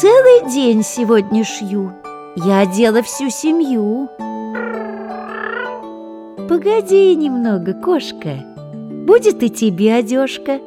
целый день сегодня шью. Я одела всю семью. Погоди немного, кошка. Будет и тебе одежка.